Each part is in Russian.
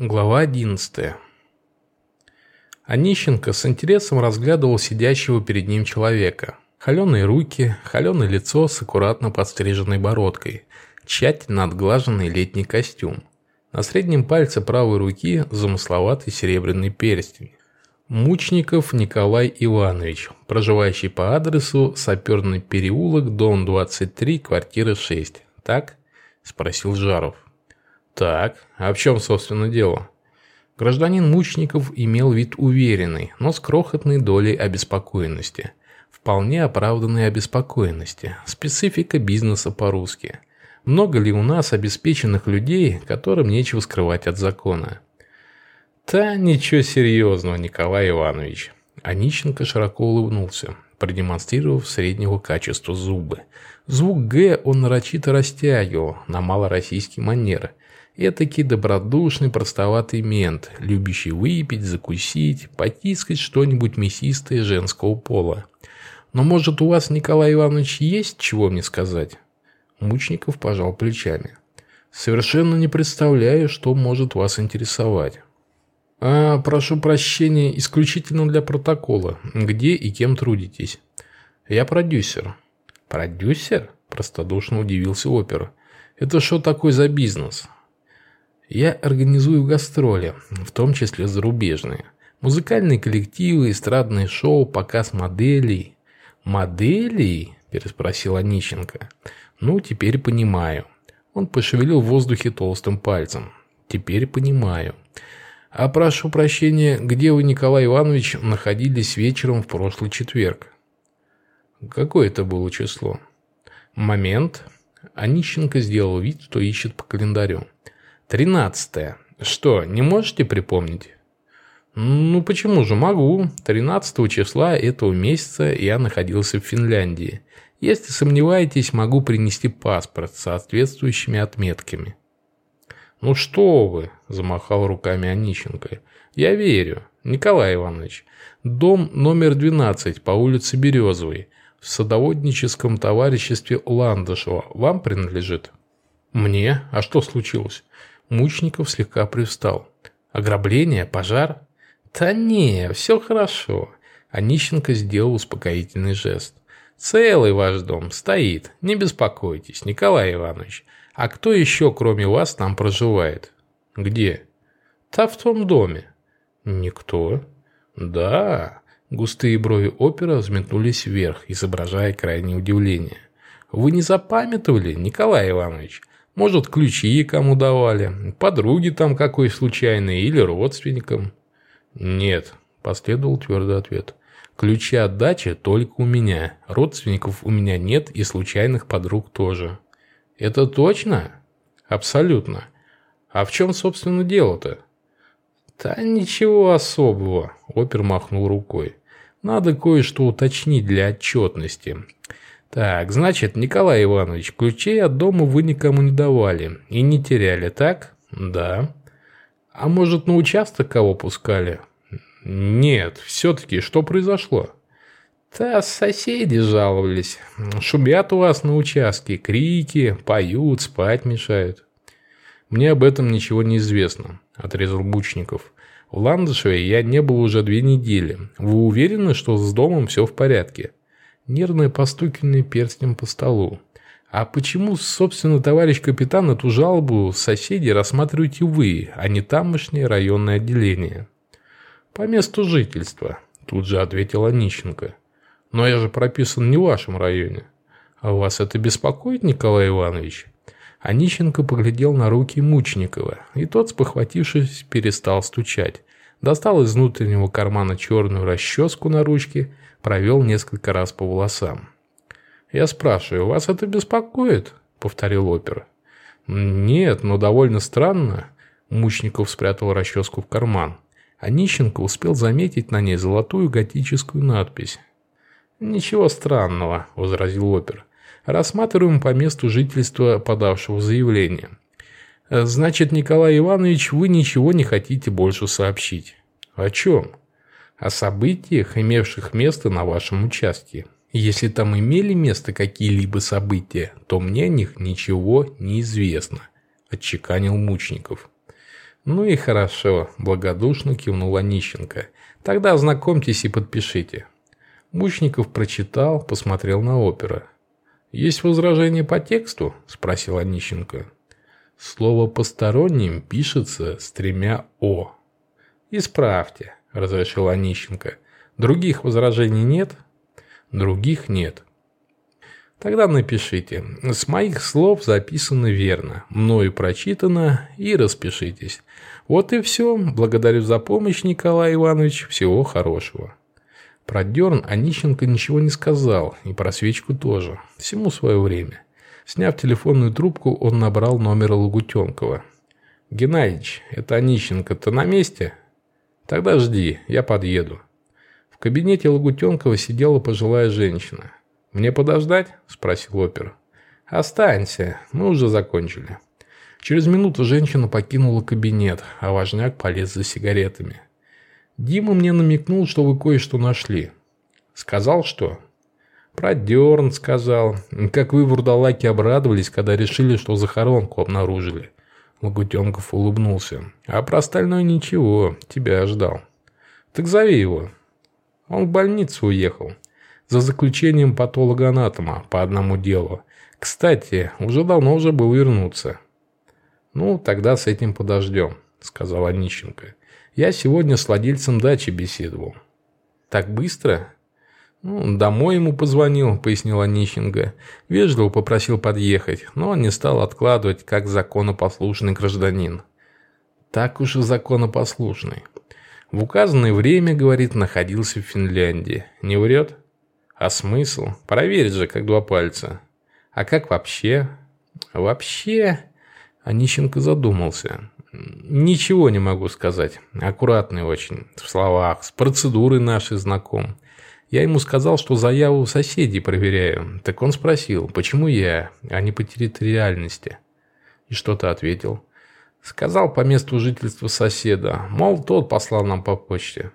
Глава 11. Онищенко с интересом разглядывал сидящего перед ним человека. Холеные руки, холеное лицо с аккуратно подстриженной бородкой, тщательно отглаженный летний костюм. На среднем пальце правой руки замысловатый серебряный перстень. Мучников Николай Иванович, проживающий по адресу Саперный переулок, дом 23, квартира 6. Так? Спросил Жаров. Так, а в чем, собственно, дело? Гражданин Мучников имел вид уверенный, но с крохотной долей обеспокоенности. Вполне оправданной обеспокоенности. Специфика бизнеса по-русски. Много ли у нас обеспеченных людей, которым нечего скрывать от закона? «Да ничего серьезного, Николай Иванович». Онищенко широко улыбнулся, продемонстрировав среднего качества зубы. Звук «Г» он нарочито растягивал на малороссийский манер – Этакий добродушный, простоватый мент, любящий выпить, закусить, потискать что-нибудь мясистое женского пола. Но может у вас, Николай Иванович, есть чего мне сказать? Мучников пожал плечами. Совершенно не представляю, что может вас интересовать. А, прошу прощения, исключительно для протокола. Где и кем трудитесь? Я продюсер. Продюсер? Простодушно удивился опер. Это что такое за бизнес? Я организую гастроли, в том числе зарубежные. Музыкальные коллективы, эстрадные шоу, показ моделей. «Моделей?» – переспросил Онищенко. «Ну, теперь понимаю». Он пошевелил в воздухе толстым пальцем. «Теперь понимаю». «А прошу прощения, где вы, Николай Иванович, находились вечером в прошлый четверг?» «Какое это было число?» «Момент». Онищенко сделал вид, что ищет по календарю. Тринадцатое. Что, не можете припомнить? Ну, почему же могу. 13 числа этого месяца я находился в Финляндии. Если сомневаетесь, могу принести паспорт с соответствующими отметками. «Ну что вы!» – замахал руками Онищенко. «Я верю. Николай Иванович, дом номер 12 по улице Березовой в садоводническом товариществе Ландышева вам принадлежит?» «Мне? А что случилось?» Мучников слегка привстал. «Ограбление? Пожар?» «Да не, все хорошо». Онищенко сделал успокоительный жест. «Целый ваш дом стоит. Не беспокойтесь, Николай Иванович. А кто еще, кроме вас, там проживает?» «Где?» «Та в том доме». «Никто?» «Да». Густые брови опера взметнулись вверх, изображая крайнее удивление. «Вы не запамятовали, Николай Иванович? Может, ключи кому давали, подруги там какой случайной или родственникам. Нет, последовал твердый ответ. Ключи от дачи только у меня. Родственников у меня нет и случайных подруг тоже. Это точно? Абсолютно. А в чем, собственно, дело-то? Да ничего особого, опер махнул рукой. Надо кое-что уточнить для отчетности. Так, значит, Николай Иванович, ключей от дома вы никому не давали и не теряли, так? Да. А может, на участок кого пускали? Нет, все-таки что произошло? Да соседи жаловались. Шумят у вас на участке, крики, поют, спать мешают. Мне об этом ничего не известно, отрезал Бучников. В Ландышеве я не был уже две недели. Вы уверены, что с домом все в порядке? нервное постукивание перстнем по столу. А почему, собственно, товарищ капитан, эту жалобу соседей рассматриваете вы, а не тамошнее районное отделение? По месту жительства, тут же ответил Онищенко. Но я же прописан не в вашем районе. А вас это беспокоит, Николай Иванович? Онищенко поглядел на руки Мучникова, и тот, спохватившись, перестал стучать. Достал из внутреннего кармана черную расческу на ручке провел несколько раз по волосам. «Я спрашиваю, вас это беспокоит?» – повторил опер. «Нет, но довольно странно». Мучников спрятал расческу в карман. А Нищенко успел заметить на ней золотую готическую надпись. «Ничего странного», – возразил опер. «Рассматриваем по месту жительства подавшего заявление. Значит, Николай Иванович, вы ничего не хотите больше сообщить». «О чем?» о событиях, имевших место на вашем участке. Если там имели место какие-либо события, то мне о них ничего не известно», – отчеканил Мучников. «Ну и хорошо», – благодушно кивнул Онищенко. «Тогда ознакомьтесь и подпишите». Мучников прочитал, посмотрел на опера. «Есть возражение по тексту?» – спросил Онищенко. Слово «посторонним» пишется с тремя «о». «Исправьте», – разрешил Онищенко. «Других возражений нет?» «Других нет». Тогда напишите. С моих слов записано верно, мною прочитано и распишитесь. Вот и все. Благодарю за помощь, Николай Иванович. Всего хорошего. Про дерн Онищенко ничего не сказал, и про свечку тоже. Всему свое время. Сняв телефонную трубку, он набрал номер Лагутенкова. «Геннадьевич, это Онищенко-то на месте?» «Тогда жди, я подъеду». В кабинете Лагутенкова сидела пожилая женщина. «Мне подождать?» – спросил опер. «Останься, мы уже закончили». Через минуту женщина покинула кабинет, а важняк полез за сигаретами. «Дима мне намекнул, что вы кое-что нашли». «Сказал, что?» «Про дерн сказал. Как вы, вурдалаки, обрадовались, когда решили, что захоронку обнаружили». Лагутенков улыбнулся. «А про остальное ничего. Тебя ждал». «Так зови его». Он в больницу уехал за заключением патологоанатома по одному делу. Кстати, уже давно уже был вернуться. «Ну, тогда с этим подождем», – сказал Онищенко. «Я сегодня с владельцем дачи беседовал». «Так быстро?» ну, «Домой ему позвонил», – пояснил Онищенко. Вежливо попросил подъехать, но он не стал откладывать, как законопослушный гражданин. «Так уж и законопослушный». В указанное время, говорит, находился в Финляндии. Не врет? А смысл? Проверить же, как два пальца. А как вообще? Вообще... Онищенко задумался. Ничего не могу сказать. Аккуратный очень. В словах. С процедурой нашей знаком. Я ему сказал, что заяву соседей проверяю. Так он спросил, почему я, а не по территориальности. И что-то ответил. Сказал по месту жительства соседа. Мол, тот послал нам по почте.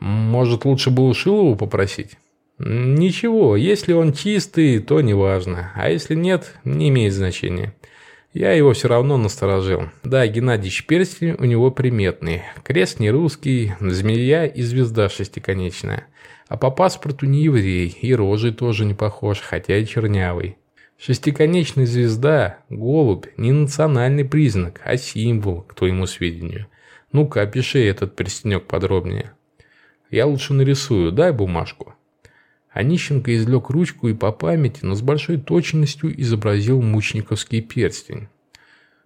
Может, лучше было Шилову попросить? Ничего, если он чистый, то неважно, а если нет, не имеет значения. Я его все равно насторожил. Да, Геннадьевич перстень у него приметный. Крест не русский, змея и звезда шестиконечная. А по паспорту не еврей, и рожей тоже не похож, хотя и чернявый. Шестиконечная звезда, голубь, не национальный признак, а символ, к твоему сведению. Ну-ка, опиши этот перстенек подробнее. Я лучше нарисую, дай бумажку. Онищенко излег ручку и по памяти, но с большой точностью изобразил мучниковский перстень.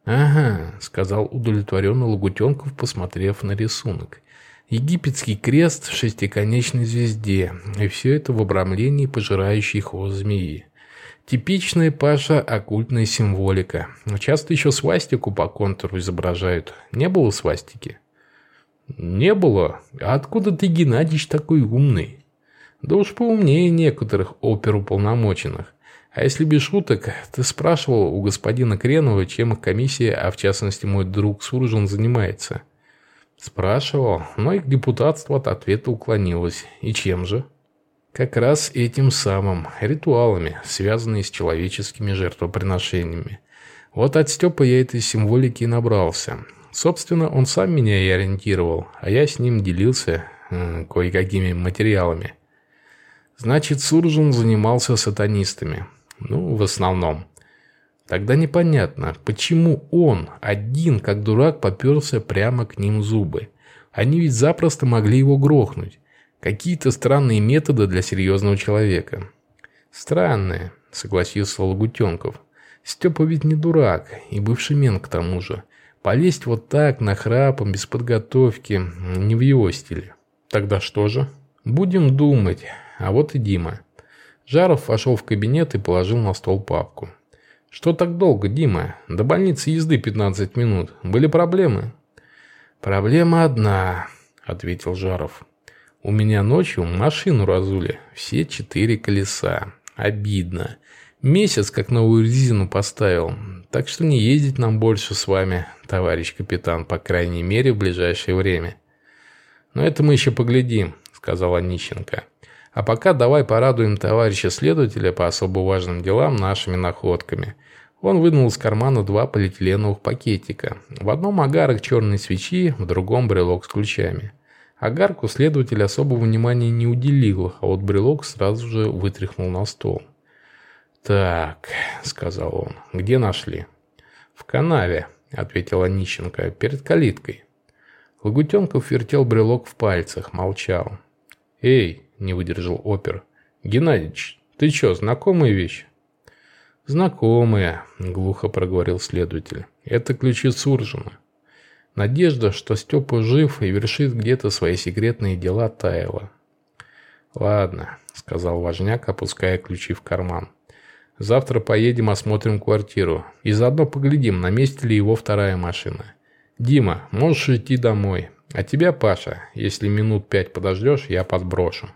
«Ага», — сказал удовлетворенно Лагутенков, посмотрев на рисунок. «Египетский крест в шестиконечной звезде, и все это в обрамлении пожирающей хвост змеи. Типичная Паша оккультная символика. Часто еще свастику по контуру изображают. Не было свастики?» «Не было. А откуда ты, Геннадьевич, такой умный?» Да уж поумнее некоторых оперуполномоченных. А если без шуток, ты спрашивал у господина Кренова, чем их комиссия, а в частности мой друг Суржин, занимается? Спрашивал, но их депутатство от ответа уклонилось. И чем же? Как раз этим самым, ритуалами, связанными с человеческими жертвоприношениями. Вот от Степа я этой символики и набрался. Собственно, он сам меня и ориентировал, а я с ним делился э, кое-какими материалами. Значит, Суржин занимался сатанистами. Ну, в основном. Тогда непонятно, почему он, один, как дурак, поперся прямо к ним зубы. Они ведь запросто могли его грохнуть. Какие-то странные методы для серьезного человека. Странные, согласился Лагутенков. Степа ведь не дурак, и бывший мент к тому же. Полезть вот так, нахрапом, без подготовки, не в его стиле. Тогда что же? Будем думать а вот и Дима. Жаров вошел в кабинет и положил на стол папку. «Что так долго, Дима? До больницы езды 15 минут. Были проблемы?» «Проблема одна», — ответил Жаров. «У меня ночью машину разули. Все четыре колеса. Обидно. Месяц как новую резину поставил. Так что не ездить нам больше с вами, товарищ капитан, по крайней мере, в ближайшее время». «Но это мы еще поглядим», — сказал Онищенко. А пока давай порадуем товарища следователя по особо важным делам нашими находками. Он вынул из кармана два полиэтиленовых пакетика. В одном агарок черной свечи, в другом брелок с ключами. Агарку следователь особого внимания не уделил, а вот брелок сразу же вытряхнул на стол. «Так», — сказал он, — «где нашли?» «В канаве», — ответила Нищенко, — «перед калиткой». Лагутенков вертел брелок в пальцах, молчал. «Эй!» – не выдержал опер. «Геннадьевич, ты чё, знакомая вещь?» «Знакомая», – глухо проговорил следователь. «Это ключи Суржина». Надежда, что Степа жив и вершит где-то свои секретные дела, таяла. «Ладно», – сказал Важняк, опуская ключи в карман. «Завтра поедем осмотрим квартиру и заодно поглядим, на месте ли его вторая машина. Дима, можешь идти домой. А тебя, Паша, если минут пять подождешь, я подброшу».